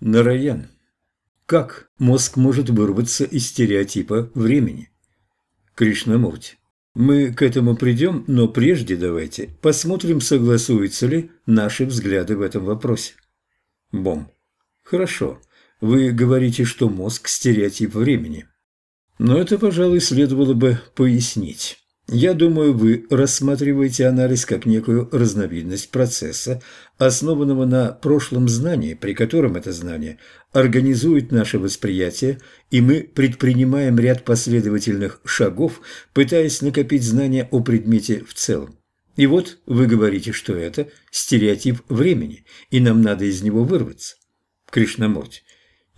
Нараян. Как мозг может вырваться из стереотипа времени? Кришнамурти. Мы к этому придем, но прежде давайте посмотрим, согласуются ли наши взгляды в этом вопросе. Бом. Хорошо. Вы говорите, что мозг – стереотип времени. Но это, пожалуй, следовало бы пояснить. Я думаю, вы рассматриваете анализ как некую разновидность процесса, основанного на прошлом знании, при котором это знание организует наше восприятие, и мы предпринимаем ряд последовательных шагов, пытаясь накопить знания о предмете в целом. И вот вы говорите, что это стереотип времени, и нам надо из него вырваться. Кришнамурти,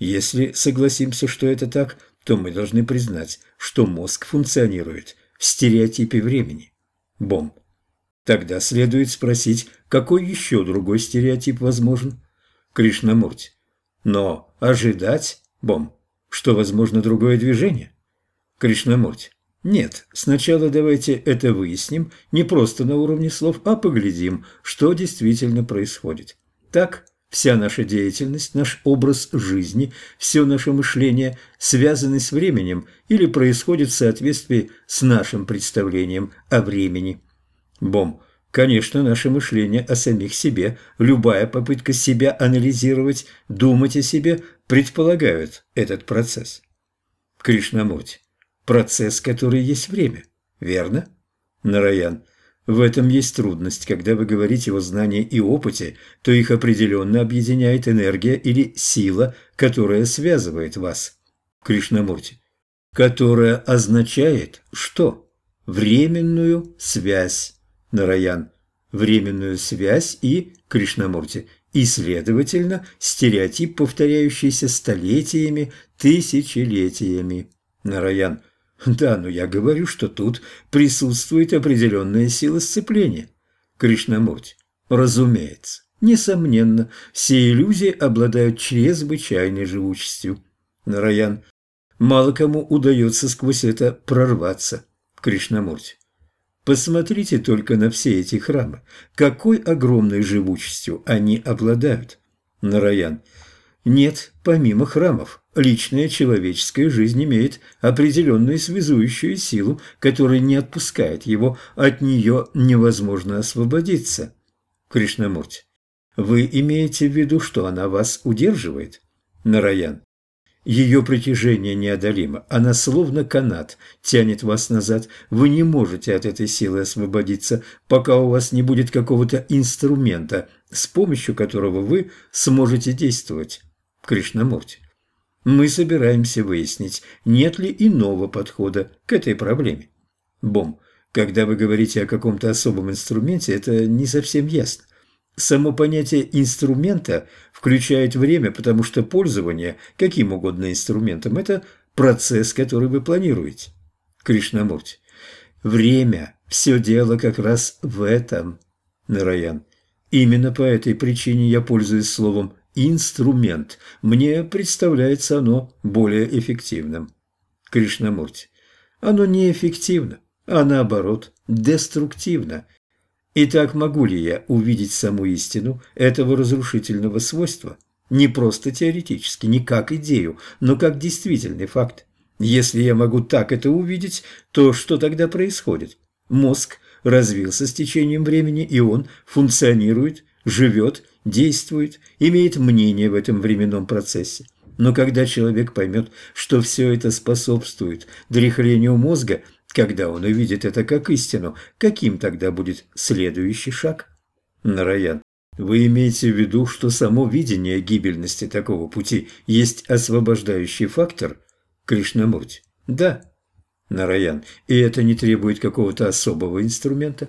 если согласимся, что это так, то мы должны признать, что мозг функционирует – стереотипе времени. Бом. Тогда следует спросить, какой еще другой стереотип возможен? Кришнамурти. Но ожидать, Бом, что возможно другое движение? Кришнамурти. Нет, сначала давайте это выясним не просто на уровне слов, а поглядим, что действительно происходит. Так Вся наша деятельность, наш образ жизни, все наше мышление связаны с временем или происходит в соответствии с нашим представлением о времени. Бом. Конечно, наше мышление о самих себе, любая попытка себя анализировать, думать о себе, предполагают этот процесс. Кришнамурти. Процесс, который есть время. Верно? Нараян. В этом есть трудность. Когда вы говорите о знании и опыте, то их определенно объединяет энергия или сила, которая связывает вас. Кришнамурти. Которая означает что? Временную связь. Нараян. Временную связь и Кришнамурти. И, следовательно, стереотип, повторяющийся столетиями, тысячелетиями. Нараян. Да, но я говорю, что тут присутствует определенная сила сцепления. Кришнамурти. Разумеется. Несомненно, все иллюзии обладают чрезвычайной живучестью. Нараян. Мало кому удается сквозь это прорваться. Кришнамурти. Посмотрите только на все эти храмы. Какой огромной живучестью они обладают. Нараян. Нет, помимо храмов, личная человеческая жизнь имеет определенную связующую силу, которая не отпускает его, от нее невозможно освободиться. Кришнамурти, вы имеете в виду, что она вас удерживает? Нараян, ее притяжение неодолимо, она словно канат тянет вас назад. Вы не можете от этой силы освободиться, пока у вас не будет какого-то инструмента, с помощью которого вы сможете действовать. Кришнамурти. Мы собираемся выяснить, нет ли иного подхода к этой проблеме. Бом, когда вы говорите о каком-то особом инструменте, это не совсем ясно. Само понятие инструмента включает время, потому что пользование каким угодно инструментом – это процесс, который вы планируете. Кришнамурти. Время, все дело как раз в этом. Нараян. Именно по этой причине я пользуюсь словом инструмент. Мне представляется оно более эффективным. Кришнамурти. Оно не эффективно, а наоборот, деструктивно. Итак, могу ли я увидеть саму истину этого разрушительного свойства? Не просто теоретически, не как идею, но как действительный факт. Если я могу так это увидеть, то что тогда происходит? Мозг развился с течением времени, и он функционирует, живет действует, имеет мнение в этом временном процессе. Но когда человек поймет, что все это способствует дряхлению мозга, когда он увидит это как истину, каким тогда будет следующий шаг? Нараян, вы имеете в виду, что само видение гибельности такого пути есть освобождающий фактор? Кришнамурти. Да. Нараян, и это не требует какого-то особого инструмента?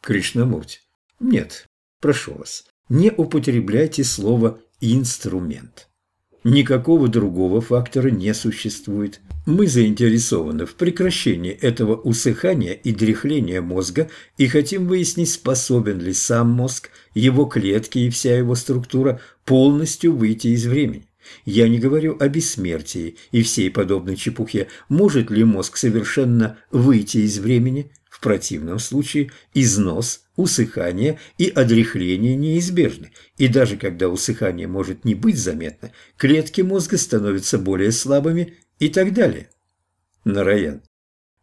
Кришнамурти. Нет, прошу вас не употребляйте слово «инструмент». Никакого другого фактора не существует. Мы заинтересованы в прекращении этого усыхания и дряхления мозга и хотим выяснить, способен ли сам мозг, его клетки и вся его структура полностью выйти из времени. Я не говорю о бессмертии и всей подобной чепухе. Может ли мозг совершенно выйти из времени – противном случае износ, усыхание и одряхление неизбежны, и даже когда усыхание может не быть заметно, клетки мозга становятся более слабыми и так далее. Нараян.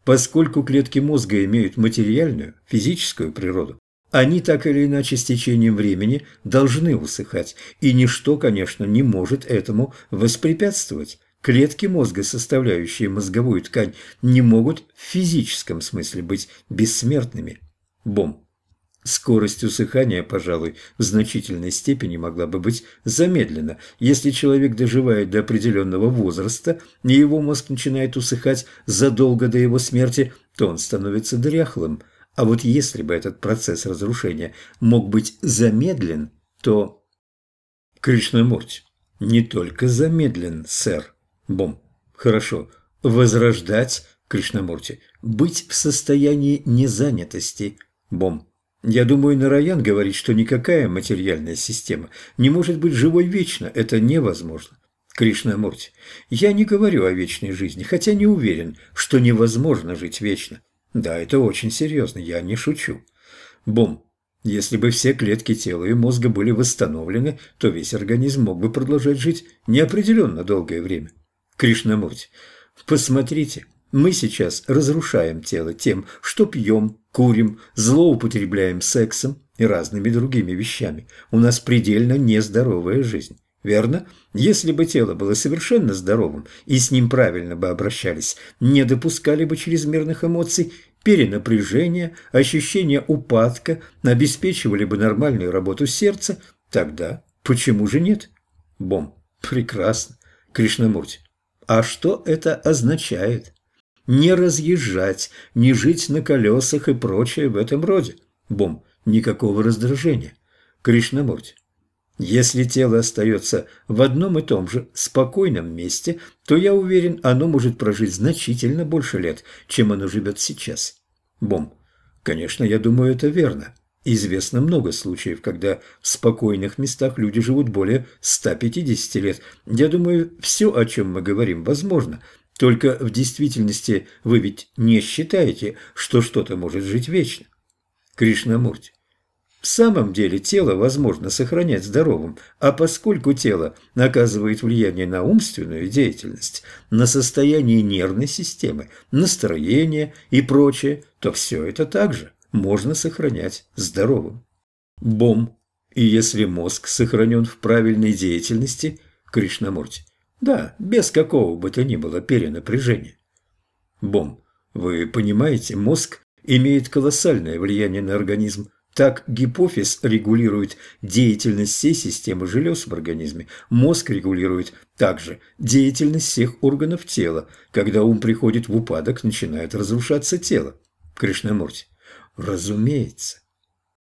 Поскольку клетки мозга имеют материальную, физическую природу, они так или иначе с течением времени должны усыхать, и ничто, конечно, не может этому воспрепятствовать. Клетки мозга, составляющие мозговую ткань, не могут в физическом смысле быть бессмертными. Бом. Скорость усыхания, пожалуй, в значительной степени могла бы быть замедлена. Если человек доживает до определенного возраста, и его мозг начинает усыхать задолго до его смерти, то он становится дряхлым. А вот если бы этот процесс разрушения мог быть замедлен, то... Кришнамурти, не только замедлен, сэр. Бом. Хорошо. Возрождать, Кришнамурти, быть в состоянии незанятости. Бом. Я думаю, Нараян говорит, что никакая материальная система не может быть живой вечно. Это невозможно. Кришнамурти, я не говорю о вечной жизни, хотя не уверен, что невозможно жить вечно. Да, это очень серьезно, я не шучу. Бом. Если бы все клетки тела и мозга были восстановлены, то весь организм мог бы продолжать жить неопределенно долгое время. Кришнамурти, посмотрите, мы сейчас разрушаем тело тем, что пьем, курим, злоупотребляем сексом и разными другими вещами. У нас предельно нездоровая жизнь. Верно? Если бы тело было совершенно здоровым и с ним правильно бы обращались, не допускали бы чрезмерных эмоций, перенапряжения, ощущения упадка, обеспечивали бы нормальную работу сердца, тогда почему же нет? Бом. Прекрасно. Кришнамурти. А что это означает? Не разъезжать, не жить на колесах и прочее в этом роде. Бом. Никакого раздражения. Кришнамурти. Если тело остается в одном и том же спокойном месте, то, я уверен, оно может прожить значительно больше лет, чем оно живет сейчас. Бом. Конечно, я думаю, это верно. Известно много случаев, когда в спокойных местах люди живут более 150 лет. Я думаю, все, о чем мы говорим, возможно. Только в действительности вы ведь не считаете, что что-то может жить вечно. Кришнамурти. В самом деле тело возможно сохранять здоровым, а поскольку тело оказывает влияние на умственную деятельность, на состояние нервной системы, настроение и прочее, то все это также можно сохранять здоровым. Бом. И если мозг сохранен в правильной деятельности, Кришнамурти, да, без какого бы то ни было перенапряжения. Бом. Вы понимаете, мозг имеет колоссальное влияние на организм. Так гипофиз регулирует деятельность всей системы желез в организме. Мозг регулирует также деятельность всех органов тела. Когда ум приходит в упадок, начинает разрушаться тело. Кришнамурти. Разумеется.